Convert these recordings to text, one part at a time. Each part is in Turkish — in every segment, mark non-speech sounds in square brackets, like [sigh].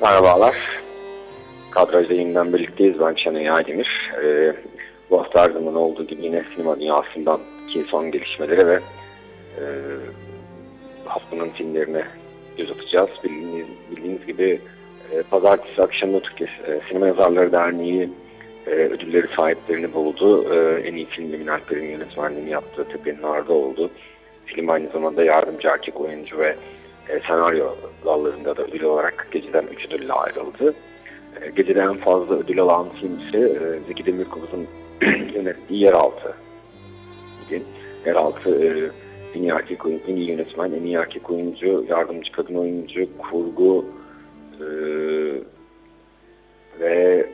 Merhabalar. Kadrajda yeniden birlikteyiz. Ben Şenay Aydemir. Ee, bu hafta her zaman olduğu gibi yine sinema dünyasından ki son gelişmeleri ve e, haftanın filmlerine göz atacağız. Bildiğiniz, bildiğiniz gibi e, pazartesi akşamı Türkiye e, Sinema Yazarları Derneği e, ödülleri sahiplerini buldu. E, en iyi film Emin Alper'in yönetmenliğini yaptığı Tepe'nin Arda oldu. Film aynı zamanda yardımcı erkek oyuncu ve e, senaryo dallarında da ödül olarak geceden 3 ödülle ayrıldı. E, geceden en fazla ödül alan film ise e, Zeki Demirkubuz'un [clears throat] yönettiği Yeraltı. Yeraltı e, en iyi erkek oyuncu, en iyi yönetmen, en iyi erkek oyuncu, yardımcı kadın oyuncu, kurgu e, ve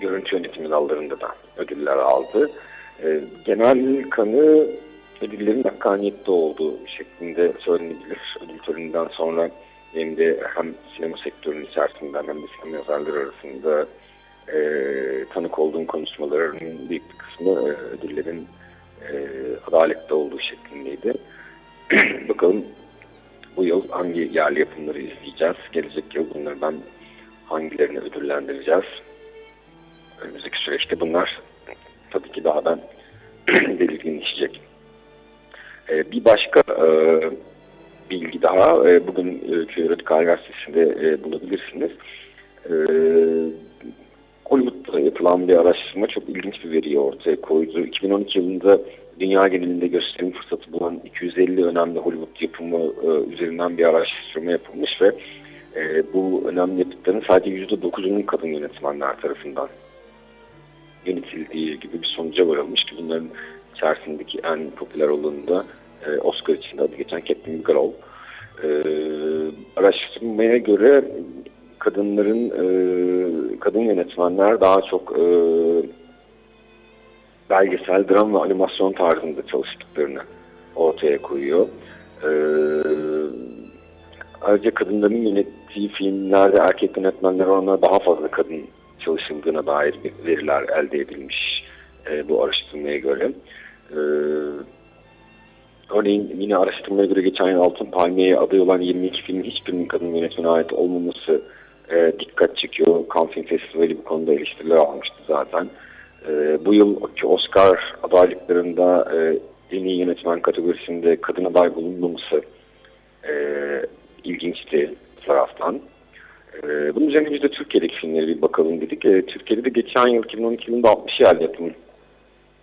görüntü yönetimi dallarında da ödüller aldı. E, genel kanı ödüllerin hakkaniyette olduğu şeklinde söylenebilir. Ödül töreninden sonra hem de hem sinema sektörünün içerisinden hem de sinema yazarları arasında e, tanık olduğum konuşmaların büyük bir kısmı e, ödüllerin e, adalette olduğu şeklindeydi. [clears throat] Bakalım bu yıl hangi yerli yapımları izleyeceğiz? Gelecek yıl bunlardan hangilerini ödüllendireceğiz? Önümüzdeki süreçte bunlar tabii ki daha da [clears throat] belirginleşecek. E, bir başka e, bilgi daha e, bugün e, Radikal Gazetesi'nde e, bulabilirsiniz. E, Hollywood'da yapılan bir araştırma çok ilginç bir veriyi ortaya koydu. 2012 yılında dünya genelinde gösterim fırsatı bulan 250 önemli Hollywood yapımı üzerinden bir araştırma yapılmış ve bu önemli yapıtların sadece %9'unun kadın yönetmenler tarafından yönetildiği gibi bir sonuca varılmış ki bunların içerisindeki en popüler olanı da e, Oscar için adı geçen Captain Bigelow. E, araştırmaya göre kadınların e, kadın yönetmenler daha çok e, belgesel, dram ve animasyon tarzında çalıştıklarını ortaya koyuyor. Ayrıca kadınların yönettiği filmlerde erkek yönetmenler oranla daha fazla kadın çalışıldığına dair veriler elde edilmiş bu araştırmaya göre. E, örneğin yine araştırmaya göre geçen yıl Altın Palmiye'ye aday olan 22 filmin hiçbirinin kadın yönetmene ait olmaması e, dikkat çekiyor. Cannes Film Festivali bu konuda eleştiriler almıştı zaten. E, bu yılki Oscar adaylıklarında e, en iyi yönetmen kategorisinde kadın aday bulunmaması e, ilginçti taraftan. E, bunun üzerine biz de Türkiye'deki filmlere bir bakalım dedik. E, Türkiye'de de geçen yıl 2012 yılında 60 yer yapımı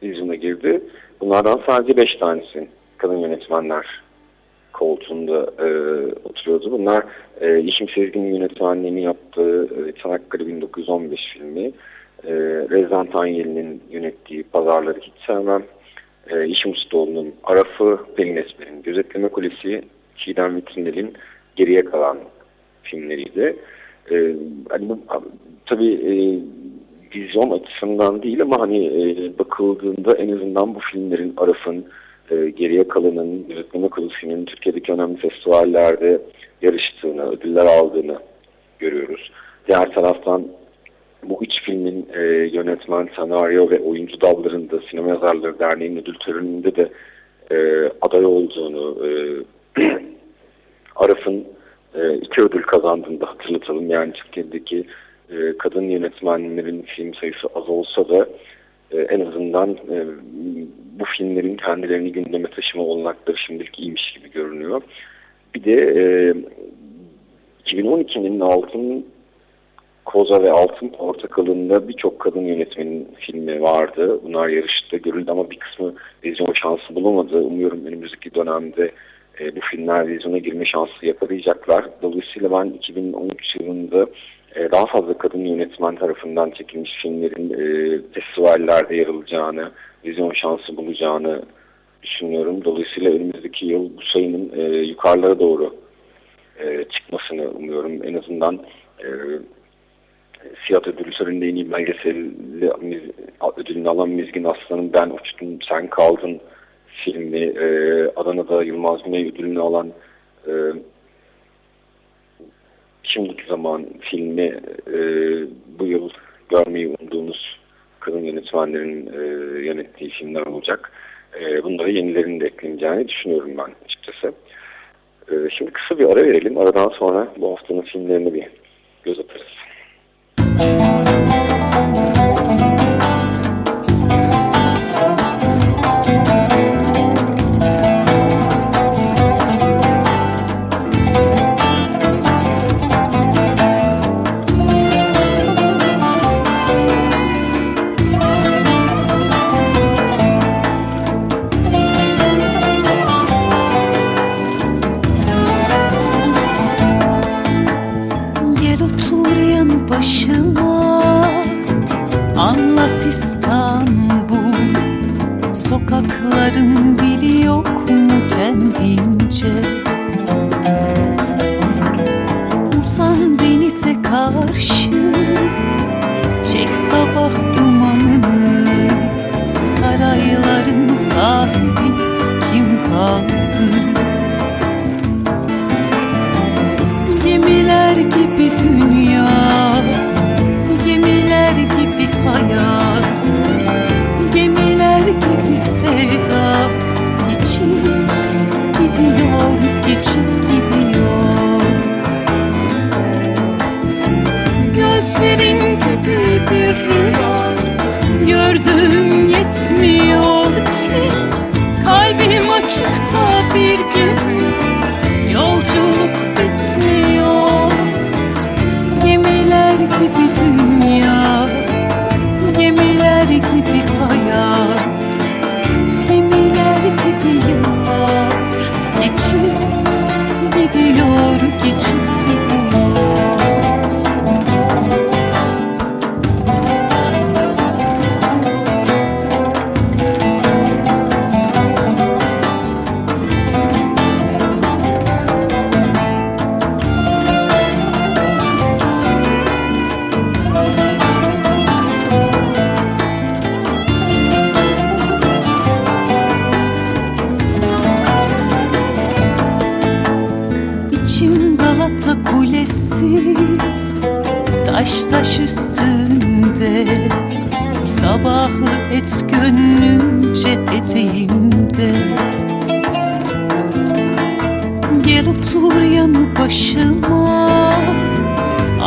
vizyona girdi. Bunlardan sadece 5 tanesi kadın yönetmenler koltuğunda e, oturuyordu. Bunlar e, Yeşim Sezgin'in yönetmenliğini yaptığı e, Çanakkale 1915 filmi, e, Rezan Tanyeli'nin yönettiği Pazarları Hiç Sevmem, e, Yeşim Ustaoğlu'nun Arafı, Pelin Esmer'in Gözetleme Kulesi, Çiğdem Vitrinel'in Geriye Kalan filmleriydi. E, hani bu, tabii e, vizyon açısından değil ama hani e, bakıldığında en azından bu filmlerin Araf'ın e, geriye kalanın Gözetleme Kulesi'nin Türkiye'deki önemli festivallerde yarıştığını, ödüller aldığını görüyoruz. Diğer taraftan bu üç filmin e, yönetmen, senaryo ve oyuncu dallarında Sinema Yazarları Derneği'nin ödül töreninde de e, aday olduğunu, e, [clears throat] Araf'ın e, iki ödül kazandığını da hatırlatalım. Yani Türkiye'deki e, kadın yönetmenlerin film sayısı az olsa da e, en azından e, bu filmlerin kendilerini gündeme taşıma olanakları şimdilik iyiymiş gibi görünüyor. Bir de e, 2012'nin Altın Koza ve Altın Portakal'ında birçok kadın yönetmenin filmi vardı. Bunlar yarışta görüldü ama bir kısmı vizyon şansı bulamadı. Umuyorum önümüzdeki dönemde e, bu filmler vizyona girme şansı yakalayacaklar. Dolayısıyla ben 2013 yılında e, daha fazla kadın yönetmen tarafından çekilmiş filmlerin e, festivallerde yer alacağını, vizyon şansı bulacağını düşünüyorum. Dolayısıyla önümüzdeki yıl bu sayının e, yukarılara doğru e, çıkmasını umuyorum. En azından e, Siyah ödülü töründe en iyi belgeselli ödülünü alan Mizgin Aslan'ın Ben Uçtum Sen Kaldın filmi, e, Adana'da Yılmaz Güney ödülünü alan e, Şimdiki Zaman filmi e, bu yıl görmeyi umduğumuz kadın yönetmenlerin e, yönettiği filmler olacak. E, bunlara yenilerini de ekleyeceğini düşünüyorum ben açıkçası. E, şimdi kısa bir ara verelim. Aradan sonra bu haftanın filmlerini bir göz atarız. Sokakların dili yok mu kendince? Uzan denize karşı Çek sabah dumanını Sarayların sahip gözlerin gibi bir rüya.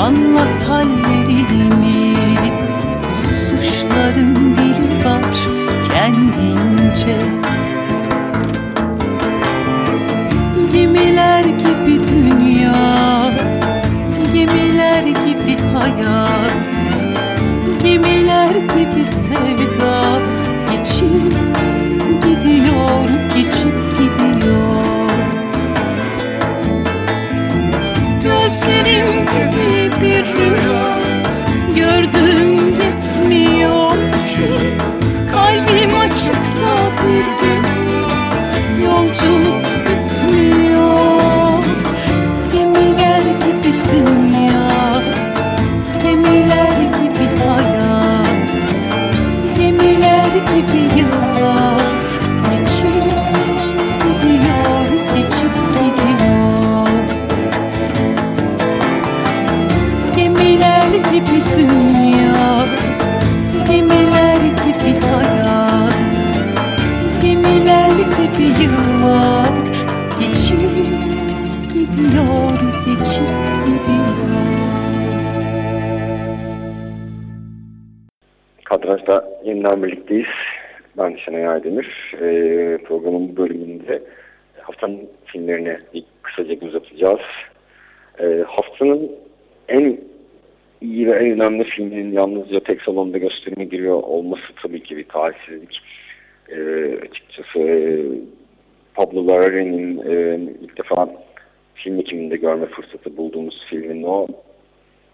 Anlat hallerini. Susuşların dili var kendince. Gemiler gibi dünya Gemiler gibi hayat Gemiler gibi sevda Geçip gidiyor, geçip gidiyor. Gözlerim gibi yeniden birlikteyiz. Ben Şenay Aydemir. E, programın bu bölümünde haftanın filmlerine bir kısaca göz atacağız. E, haftanın en iyi ve en önemli filminin yalnızca tek salonda gösterime giriyor olması tabii ki bir talihsizlik. E, açıkçası e, Pablo Larraín'in e, ilk defa film ekiminde görme fırsatı bulduğumuz filmin o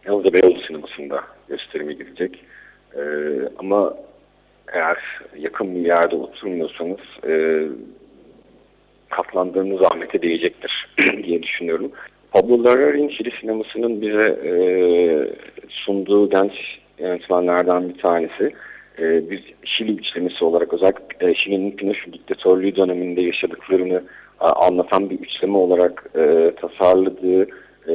yalnızca Beyoğlu sinemasında gösterime girecek. E, ama eğer yakın bir yerde oturmuyorsanız e, katlandığınız zahmete değecektir [clears throat] diye düşünüyorum. Pablo Larraín Şili sinemasının bize e, sunduğu genç yönetmenlerden bir tanesi. E, bir Şili üçlemesi olarak özellikle e, Şili'nin Pinochet diktatörlüğü döneminde yaşadıklarını e, anlatan bir üçleme olarak e, tasarladığı e,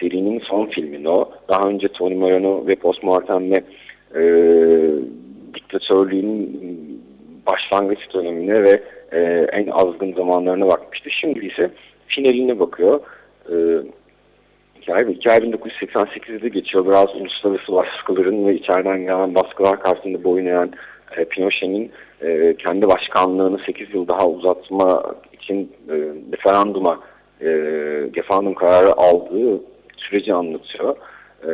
serinin son filmi o. Daha önce Tony Moreno ve Postmortem'le e, diktatörlüğün başlangıç dönemine ve e, en azgın zamanlarına bakmıştı. Şimdi ise finaline bakıyor. E, hikaye, hikaye 1988'de geçiyor. Biraz uluslararası baskıların ve içeriden gelen baskılar karşısında boyun eğen e, Pinochet'in e, kendi başkanlığını 8 yıl daha uzatma için e, referanduma e, referandum kararı aldığı süreci anlatıyor. E,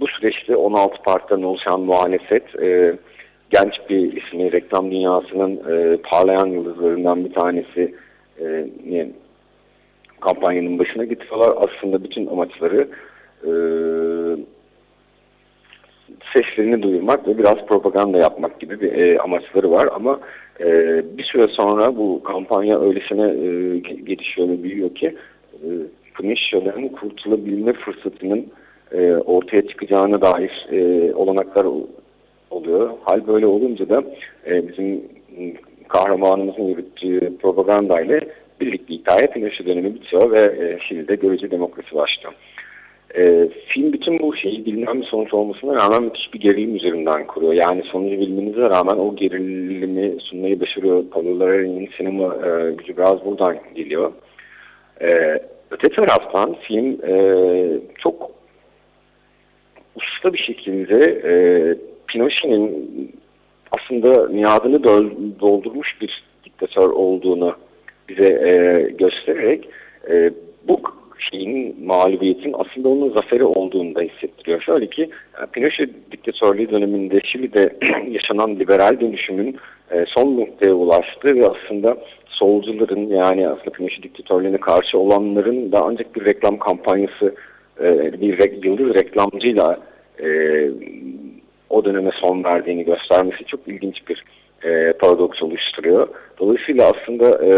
bu süreçte 16 partiden oluşan muhalefet e, genç bir ismi reklam dünyasının e, parlayan yıldızlarından bir tanesi e, ne, kampanyanın başına getiriyorlar. Aslında bütün amaçları e, seslerini duyurmak ve biraz propaganda yapmak gibi bir e, amaçları var ama e, bir süre sonra bu kampanya öylesine e, gelişiyor ve büyüyor ki e, Pınışyaların kurtulabilme fırsatının e, ortaya çıkacağına dair e, olanaklar oluyor. Hal böyle olunca da e, bizim kahramanımızın yürüttüğü propaganda ile birlikte hikaye Pinochet dönemi bitiyor ve e, Şili'de görece demokrasi başlıyor. E, film bütün bu şeyi bilinen bir sonuç olmasına rağmen müthiş bir gerilim üzerinden kuruyor. Yani sonucu bilmenize rağmen o gerilimi sunmayı başarıyor. Palular'ın sinema e, gücü biraz buradan geliyor. E, öte taraftan film e, çok usta bir şekilde e, Pinochet'in aslında miadını doldurmuş bir diktatör olduğunu bize e, göstererek e, bu şeyin mağlubiyetin aslında onun zaferi olduğunu da hissettiriyor. Şöyle ki e, Pinochet diktatörlüğü döneminde Şili'de [clears throat] yaşanan liberal dönüşümün e, son noktaya ulaştı ve aslında solcuların yani aslında Pinochet diktatörlüğüne karşı olanların da ancak bir reklam kampanyası e, bir re yıldız reklamcıyla e, o döneme son verdiğini göstermesi çok ilginç bir e, paradoks oluşturuyor. Dolayısıyla aslında e,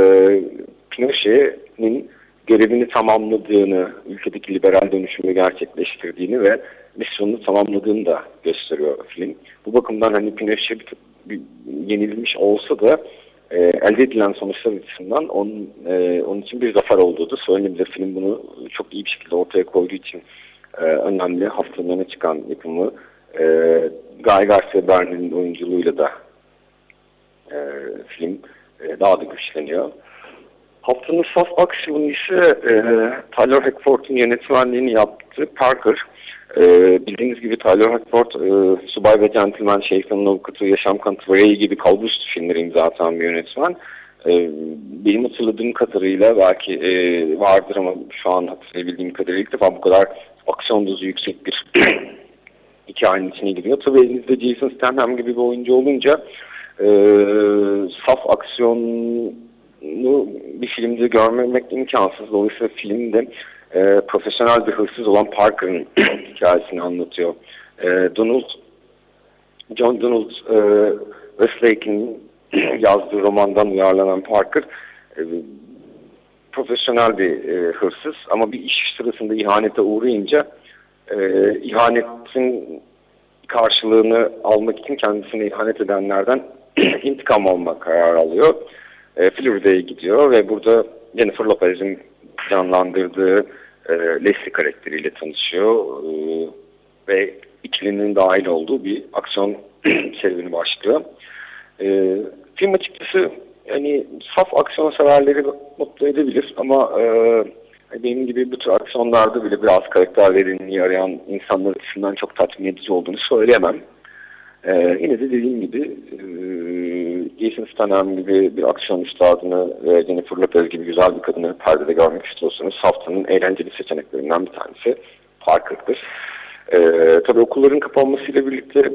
Pinochet'in görevini tamamladığını, ülkedeki liberal dönüşümü gerçekleştirdiğini ve misyonunu tamamladığını da gösteriyor film. Bu bakımdan hani Pinochet bir, bir, yenilmiş olsa da e, elde edilen sonuçlar açısından onun, e, onun için bir zafer olduğu da söylenebilir. Film bunu çok iyi bir şekilde ortaya koyduğu için e, önemli haftanın öne çıkan yapımı. E, Guy Garcia Bernal'in oyunculuğuyla da e, film e, daha da güçleniyor. Haftanın saf aksiyonu ise e, Tyler Hackford'un yönetmenliğini yaptığı Parker. E, bildiğiniz gibi Tyler Hackford e, Subay ve Gentleman, Şeytanın Avukatı, Yaşam Kanıtı ve gibi kalbüstü filmleri imza atan bir yönetmen. E, benim hatırladığım kadarıyla belki e, vardır ama şu an hatırlayabildiğim kadarıyla ilk defa bu kadar aksiyon dozu yüksek bir [clears throat] hikayenin içine giriyor. Tabii elinizde Jason Statham gibi bir oyuncu olunca e, saf aksiyonu bir filmde görmemek imkansız. Dolayısıyla filmde e, profesyonel bir hırsız olan Parker'ın [clears throat] hikayesini anlatıyor. E, Donald, John Donald e, Westlake'in [clears throat] yazdığı romandan uyarlanan Parker e, profesyonel bir e, hırsız ama bir iş sırasında ihanete uğrayınca e, ihanetin karşılığını almak için kendisine ihanet edenlerden [clears throat] intikam alma kararı alıyor. E, Florida'ya gidiyor ve burada Jennifer Lopez'in canlandırdığı e, Leslie karakteriyle tanışıyor e, ve ikilinin dahil olduğu bir aksiyon [clears throat] serüveni başlıyor. E, film açıkçası yani saf aksiyon severleri mutlu edebilir ama e, benim gibi bu tür aksiyonlarda bile biraz karakter derinliği arayan insanlar açısından çok tatmin edici olduğunu söyleyemem. Ee, yine de dediğim gibi e, Jason Statham gibi bir aksiyon üstadını ve Jennifer Lopez gibi güzel bir kadını perdede görmek istiyorsanız haftanın eğlenceli seçeneklerinden bir tanesi Parker'dır. Ee, tabii okulların kapanmasıyla birlikte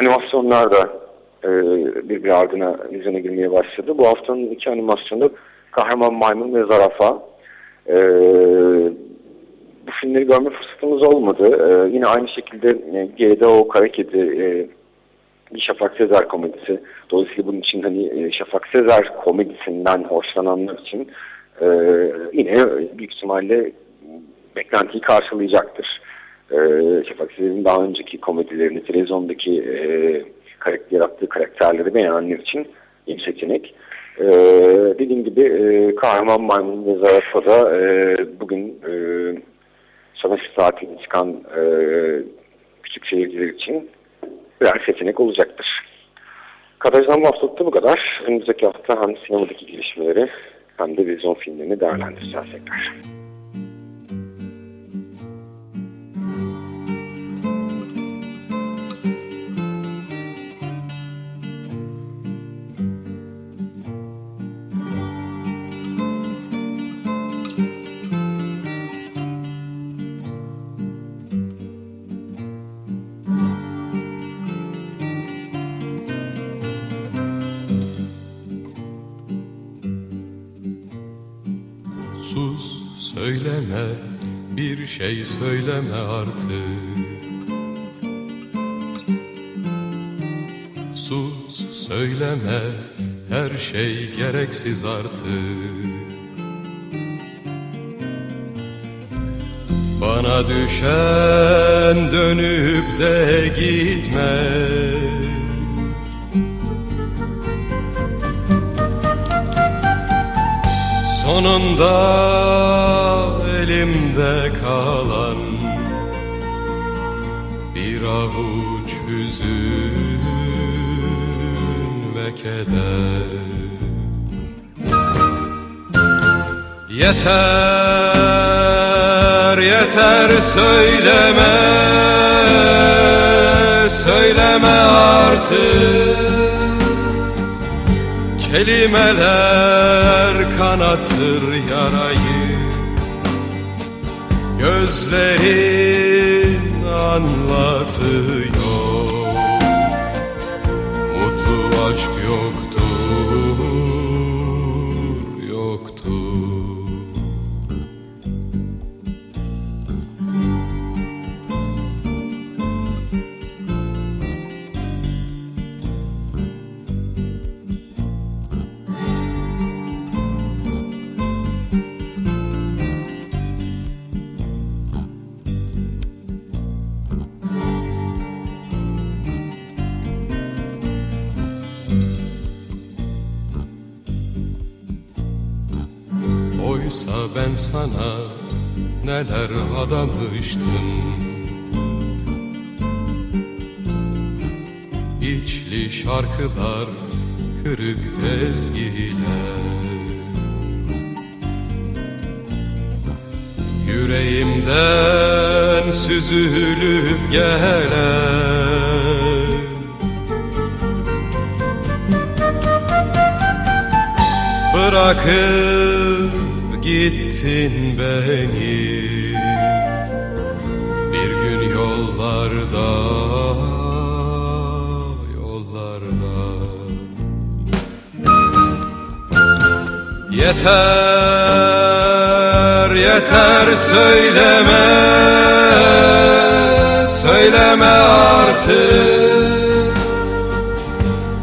animasyonlar da e, bir bir ardına vizyona girmeye başladı. Bu haftanın iki animasyonu Kahraman Maymun ve Zarafa. Ee, bu filmleri görme fırsatımız olmadı. Ee, yine aynı şekilde e, GDO Kara Kedi e, bir Şafak Sezer komedisi. Dolayısıyla bunun için hani e, Şafak Sezer komedisinden hoşlananlar için e, yine büyük ihtimalle beklentiyi karşılayacaktır. E, Şafak Sezer'in daha önceki komedilerini, televizyondaki e, karakter, yarattığı karakterleri beğenenler için bir seçenek. E, dediğim gibi e, Kahraman Maymun ve Zarafa da e, bugün e, savaş saatinde çıkan e, küçük seyirciler için birer seçenek olacaktır. Kadrajdan bu haftalıkta bu kadar. Önümüzdeki hafta hem sinemadaki gelişmeleri hem de vizyon filmlerini değerlendireceğiz tekrar. Söyleme bir şey söyleme artık. Sus söyleme her şey gereksiz artık. Bana düşen dönüp de gitme. Sonunda elimde kalan Bir avuç hüzün ve keder Yeter, yeter söyleme Söyleme artık. Kelimeler kanatır yarayı Gözlerin anlatıyor. Mutlu aşk yoktur, Oysa ben sana neler adamıştım. İçli şarkılar, kırık ezgiler. Yüreğimden süzülüp gelen Bırakıp gittin beni. Bir gün yollarda Yollarda. Yeter yeter söyleme. Söyleme artık.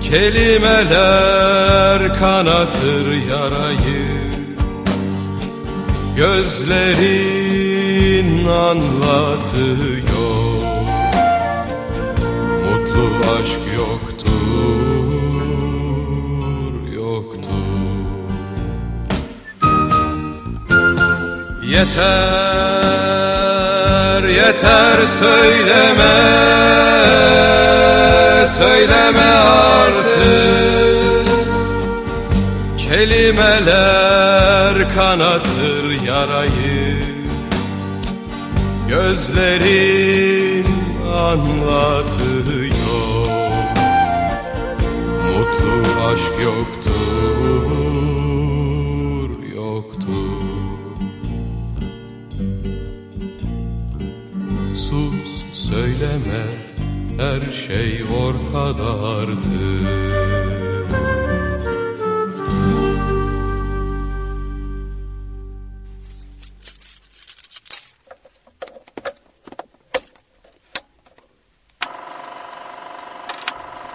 Kelimeler kanatır yarayı Gözlerin anlatıyor. Mutlu aşk yoktur, yoktur. Yeter, yeter söyleme Söyleme artık Kelimeler kanatır yarayı. Gözlerin anlatıyor. Mutlu aşk yoktur, yoktur. Sus söyleme her şey ortada artık